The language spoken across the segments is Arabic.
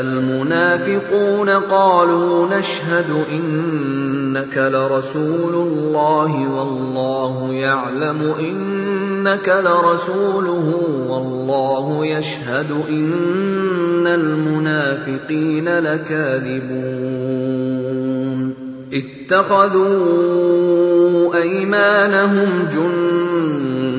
المنافقون قالوا نشهد إنك لرسول الله والله يعلم إنك لرسوله والله يشهد إن المنافقين لكاذبون اتخذوا أيمانهم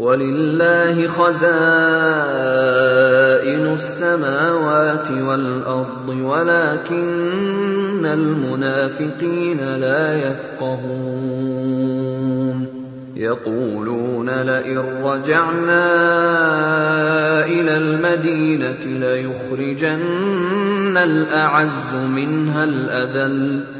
ولله خزائن السماوات والأرض ولكن المنافقين لا يفقهون. يقولون لئن رجعنا إلى المدينة ليخرجن الأعز منها الأذل.